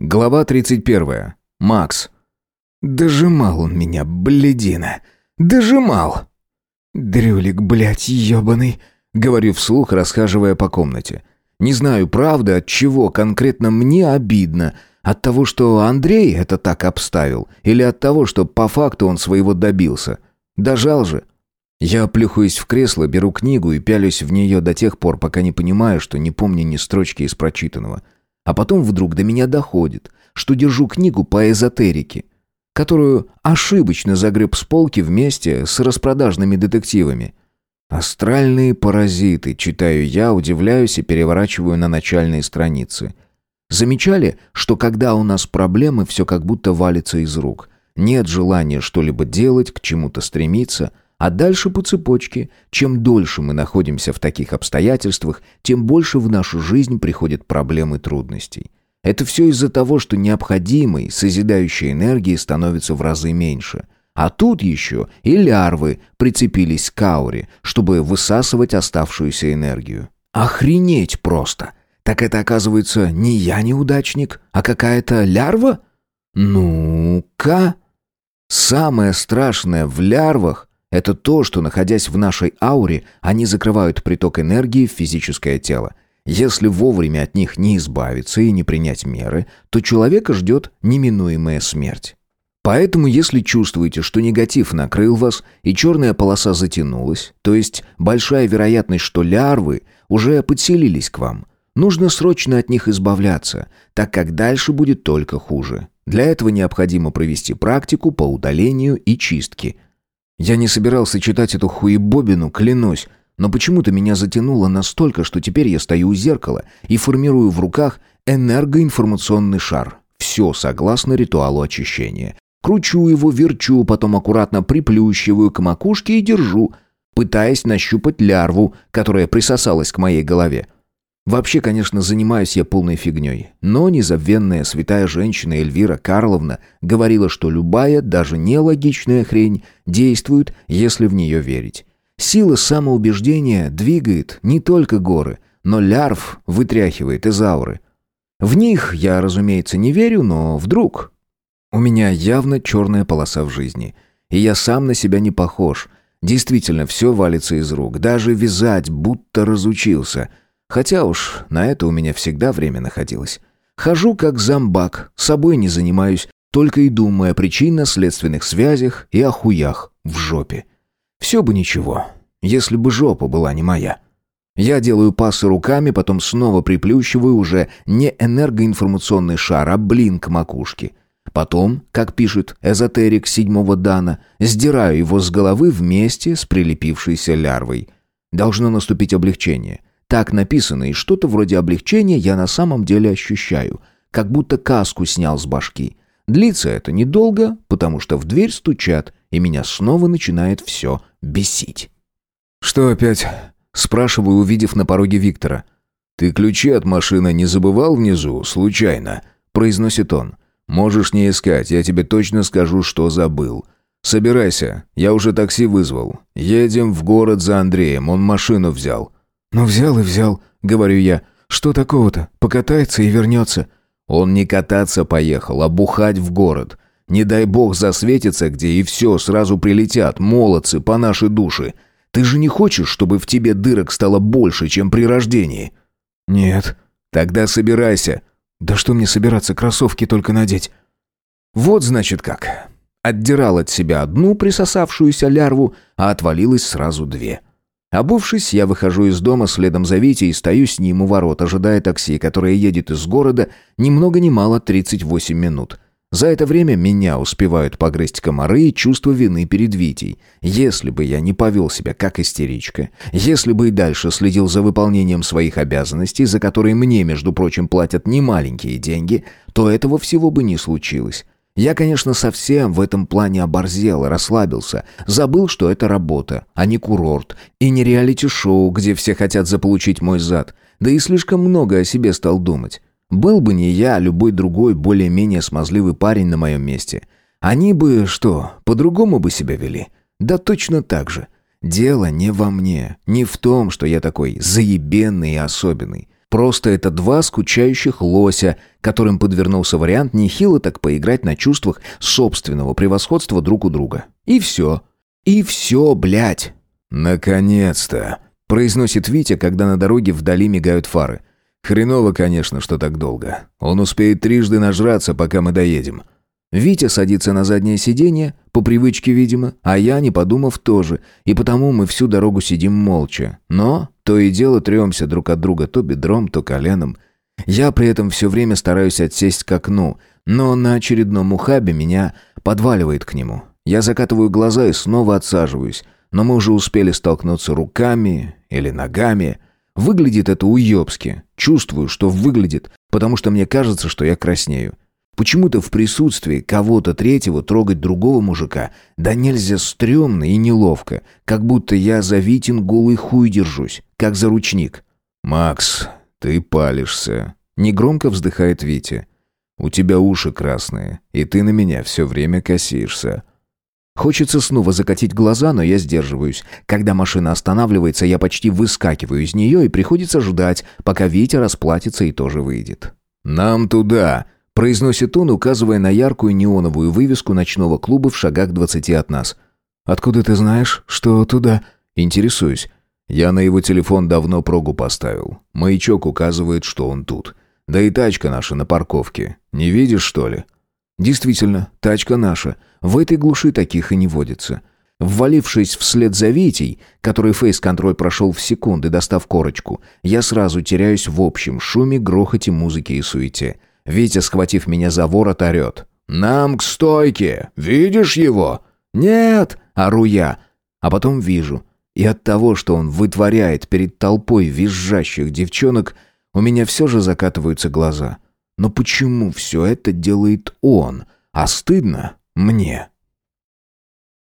Глава 31. Макс. Дожимал он меня, бледина. Дожимал. Дрюлик, блядь, ебаный. Говорю вслух, расхаживая по комнате. Не знаю, правда, от чего конкретно мне обидно. От того, что Андрей это так обставил, или от того, что по факту он своего добился. Дожал же. Я плюхаюсь в кресло, беру книгу и пялюсь в нее до тех пор, пока не понимаю, что не помню ни строчки из прочитанного. А потом вдруг до меня доходит, что держу книгу по эзотерике, которую ошибочно загреб с полки вместе с распродажными детективами. «Астральные паразиты», читаю я, удивляюсь и переворачиваю на начальные страницы. Замечали, что когда у нас проблемы, все как будто валится из рук. Нет желания что-либо делать, к чему-то стремиться – а дальше по цепочке. Чем дольше мы находимся в таких обстоятельствах, тем больше в нашу жизнь приходят проблем и трудностей. Это все из-за того, что необходимой, созидающей энергии становится в разы меньше. А тут еще и лярвы прицепились к ауре, чтобы высасывать оставшуюся энергию. Охренеть просто! Так это, оказывается, не я неудачник, а какая-то лярва? Ну-ка... Самое страшное в лярвах это то, что, находясь в нашей ауре, они закрывают приток энергии в физическое тело. Если вовремя от них не избавиться и не принять меры, то человека ждет неминуемая смерть. Поэтому, если чувствуете, что негатив накрыл вас и черная полоса затянулась, то есть большая вероятность, что лярвы уже подселились к вам, нужно срочно от них избавляться, так как дальше будет только хуже. Для этого необходимо провести практику по удалению и чистке – я не собирался читать эту хуебобину, клянусь, но почему-то меня затянуло настолько, что теперь я стою у зеркала и формирую в руках энергоинформационный шар. Все согласно ритуалу очищения. Кручу его, верчу, потом аккуратно приплющиваю к макушке и держу, пытаясь нащупать лярву, которая присосалась к моей голове. Вообще, конечно, занимаюсь я полной фигней. Но незабвенная святая женщина Эльвира Карловна говорила, что любая, даже нелогичная хрень действует, если в нее верить. Сила самоубеждения двигает не только горы, но лярв вытряхивает из ауры. В них я, разумеется, не верю, но вдруг... У меня явно черная полоса в жизни. И я сам на себя не похож. Действительно, все валится из рук. Даже вязать будто разучился — Хотя уж на это у меня всегда время находилось. Хожу как зомбак, собой не занимаюсь, только и думаю о причинно-следственных связях и о хуях в жопе. Все бы ничего, если бы жопа была не моя. Я делаю пасы руками, потом снова приплющиваю уже не энергоинформационный шар, а блин к макушке. Потом, как пишет эзотерик седьмого дана, сдираю его с головы вместе с прилепившейся лярвой. Должно наступить облегчение. Так написано, и что-то вроде облегчения я на самом деле ощущаю, как будто каску снял с башки. Длится это недолго, потому что в дверь стучат, и меня снова начинает все бесить. «Что опять?» – спрашиваю, увидев на пороге Виктора. «Ты ключи от машины не забывал внизу, случайно?» – произносит он. «Можешь не искать, я тебе точно скажу, что забыл. Собирайся, я уже такси вызвал. Едем в город за Андреем, он машину взял». «Ну взял и взял», — говорю я. «Что такого-то? Покатается и вернется». Он не кататься поехал, а бухать в город. Не дай бог засветится где, и все, сразу прилетят, молодцы, по нашей душе. Ты же не хочешь, чтобы в тебе дырок стало больше, чем при рождении?» «Нет». «Тогда собирайся». «Да что мне собираться, кроссовки только надеть?» «Вот, значит, как». Отдирал от себя одну присосавшуюся лярву, а отвалилось сразу две. Обувшись, я выхожу из дома следом за Витей и стою с ним у ворот, ожидая такси, которое едет из города ни много ни мало 38 минут. За это время меня успевают погрызть комары и чувство вины перед Витей. Если бы я не повел себя как истеричка, если бы и дальше следил за выполнением своих обязанностей, за которые мне, между прочим, платят немаленькие деньги, то этого всего бы не случилось. Я, конечно, совсем в этом плане оборзел, расслабился, забыл, что это работа, а не курорт, и не реалити-шоу, где все хотят заполучить мой зад, да и слишком много о себе стал думать. Был бы не я, а любой другой, более-менее смазливый парень на моем месте. Они бы, что, по-другому бы себя вели? Да точно так же. Дело не во мне, не в том, что я такой заебенный и особенный. Просто это два скучающих лося, которым подвернулся вариант нехило так поиграть на чувствах собственного превосходства друг у друга. И все. И все, блядь. «Наконец-то!» — произносит Витя, когда на дороге вдали мигают фары. «Хреново, конечно, что так долго. Он успеет трижды нажраться, пока мы доедем». Витя садится на заднее сиденье, по привычке, видимо, а я, не подумав, тоже, и потому мы всю дорогу сидим молча. Но то и дело тремся друг от друга то бедром, то коленом. Я при этом все время стараюсь отсесть к окну, но на очередном ухабе меня подваливает к нему. Я закатываю глаза и снова отсаживаюсь, но мы уже успели столкнуться руками или ногами. Выглядит это уебски. Чувствую, что выглядит, потому что мне кажется, что я краснею. Почему-то в присутствии кого-то третьего трогать другого мужика да нельзя стрёмно и неловко, как будто я за Витин голый хуй держусь, как за ручник. «Макс, ты палишься», — негромко вздыхает Витя. «У тебя уши красные, и ты на меня все время косишься». Хочется снова закатить глаза, но я сдерживаюсь. Когда машина останавливается, я почти выскакиваю из нее и приходится ждать, пока Витя расплатится и тоже выйдет. «Нам туда!» Произносит он, указывая на яркую неоновую вывеску ночного клуба в шагах двадцати от нас. «Откуда ты знаешь, что туда?» «Интересуюсь. Я на его телефон давно прогу поставил. Маячок указывает, что он тут. Да и тачка наша на парковке. Не видишь, что ли?» «Действительно, тачка наша. В этой глуши таких и не водится». Ввалившись вслед за Витей, который фейс-контроль прошел в секунды, достав корочку, я сразу теряюсь в общем шуме, грохоте, музыке и суете. Витя, схватив меня за ворот, орет. «Нам к стойке! Видишь его?» «Нет!» — ору я. А потом вижу. И от того, что он вытворяет перед толпой визжащих девчонок, у меня все же закатываются глаза. Но почему все это делает он? А стыдно мне.